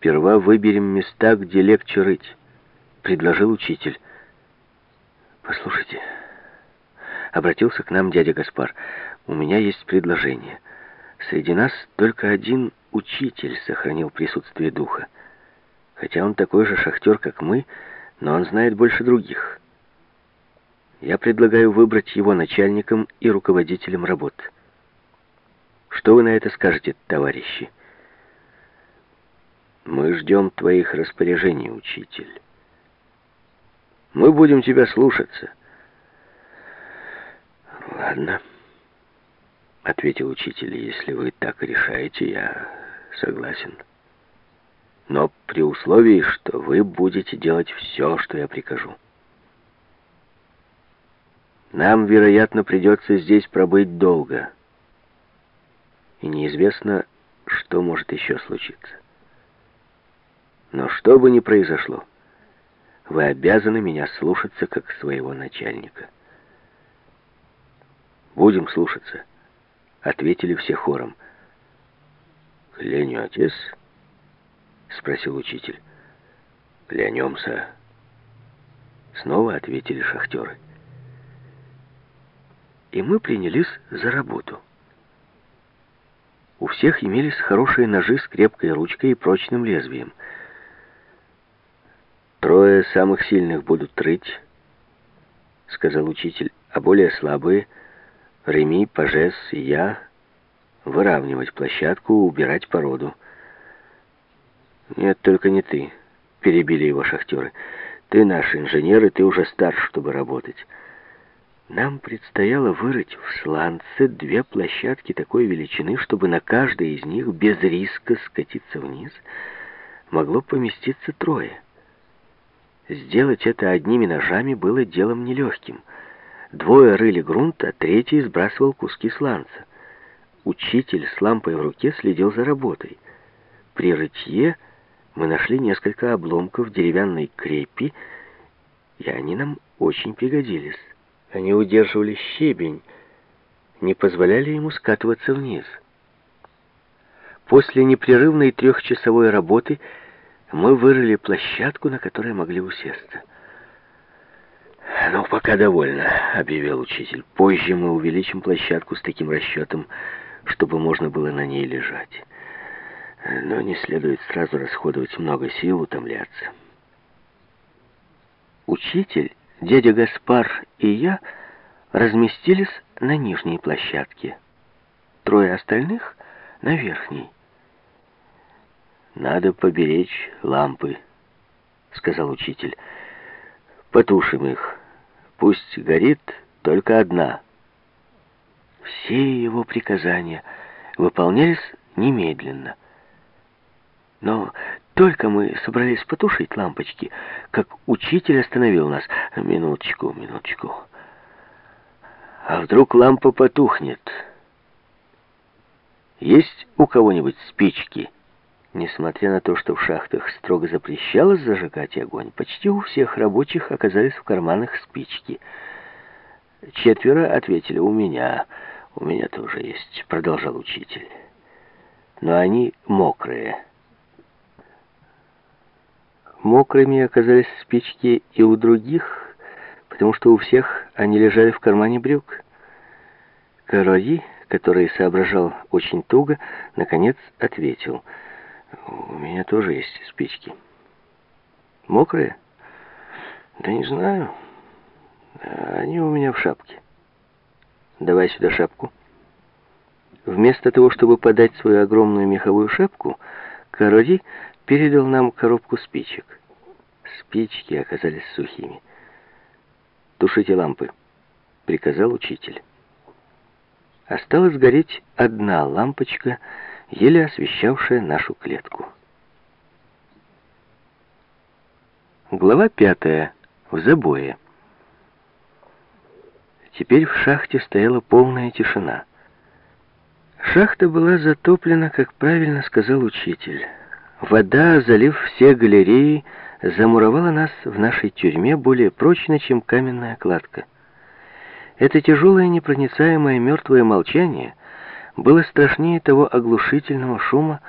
«Сперва выберем места, где легче рыть», — предложил учитель. «Послушайте», — обратился к нам дядя Гаспар, — «у меня есть предложение. Среди нас только один учитель сохранил присутствие духа. Хотя он такой же шахтер, как мы, но он знает больше других. Я предлагаю выбрать его начальником и руководителем работ. Что вы на это скажете, товарищи?» Мы ждем твоих распоряжений, учитель. Мы будем тебя слушаться. Ладно, ответил учитель, если вы так решаете, я согласен. Но при условии, что вы будете делать все, что я прикажу. Нам, вероятно, придется здесь пробыть долго. И неизвестно, что может еще случиться. Но что бы ни произошло, вы обязаны меня слушаться как своего начальника. Будем слушаться, ответили все хором. Кленю отец? Спросил учитель. Клянемся. Снова ответили шахтеры. И мы принялись за работу. У всех имелись хорошие ножи с крепкой ручкой и прочным лезвием — «Трое самых сильных будут рыть», — сказал учитель, «а более слабые — Реми, Пажес и я — выравнивать площадку, убирать породу». «Нет, только не ты», — перебили его шахтеры. «Ты наш инженер, и ты уже стар, чтобы работать». Нам предстояло вырыть в сланце две площадки такой величины, чтобы на каждой из них без риска скатиться вниз могло поместиться трое. Сделать это одними ножами было делом нелегким. Двое рыли грунт, а третий сбрасывал куски сланца. Учитель с лампой в руке следил за работой. При рытье мы нашли несколько обломков деревянной крепи, и они нам очень пригодились. Они удерживали щебень, не позволяли ему скатываться вниз. После непрерывной трехчасовой работы мы вырыли площадку, на которой могли усесться. «Ну, пока довольно», — объявил учитель. «Позже мы увеличим площадку с таким расчетом, чтобы можно было на ней лежать. Но не следует сразу расходовать много сил, утомляться». Учитель, дядя Гаспар и я разместились на нижней площадке. Трое остальных — на верхней. «Надо поберечь лампы», — сказал учитель. «Потушим их. Пусть горит только одна». Все его приказания выполнялись немедленно. Но только мы собрались потушить лампочки, как учитель остановил нас. «Минуточку, минуточку. А вдруг лампа потухнет? Есть у кого-нибудь спички?» Несмотря на то, что в шахтах строго запрещалось зажигать огонь, почти у всех рабочих оказались в карманах спички. Четверо ответили «У меня, у меня тоже есть», — продолжал учитель. Но они мокрые. Мокрыми оказались спички и у других, потому что у всех они лежали в кармане брюк. Карои, который соображал очень туго, наконец ответил — у меня тоже есть спички. Мокрые? Да не знаю. Они у меня в шапке. Давай сюда шапку. Вместо того, чтобы подать свою огромную меховую шапку, Кароди передал нам коробку спичек. Спички оказались сухими. «Тушите лампы», — приказал учитель. Осталась гореть одна лампочка — еле освещавшая нашу клетку. Глава пятая. В забое. Теперь в шахте стояла полная тишина. Шахта была затоплена, как правильно сказал учитель. Вода, залив все галереи, замуровала нас в нашей тюрьме более прочно, чем каменная кладка. Это тяжелое непроницаемое мертвое молчание было страшнее того оглушительного шума,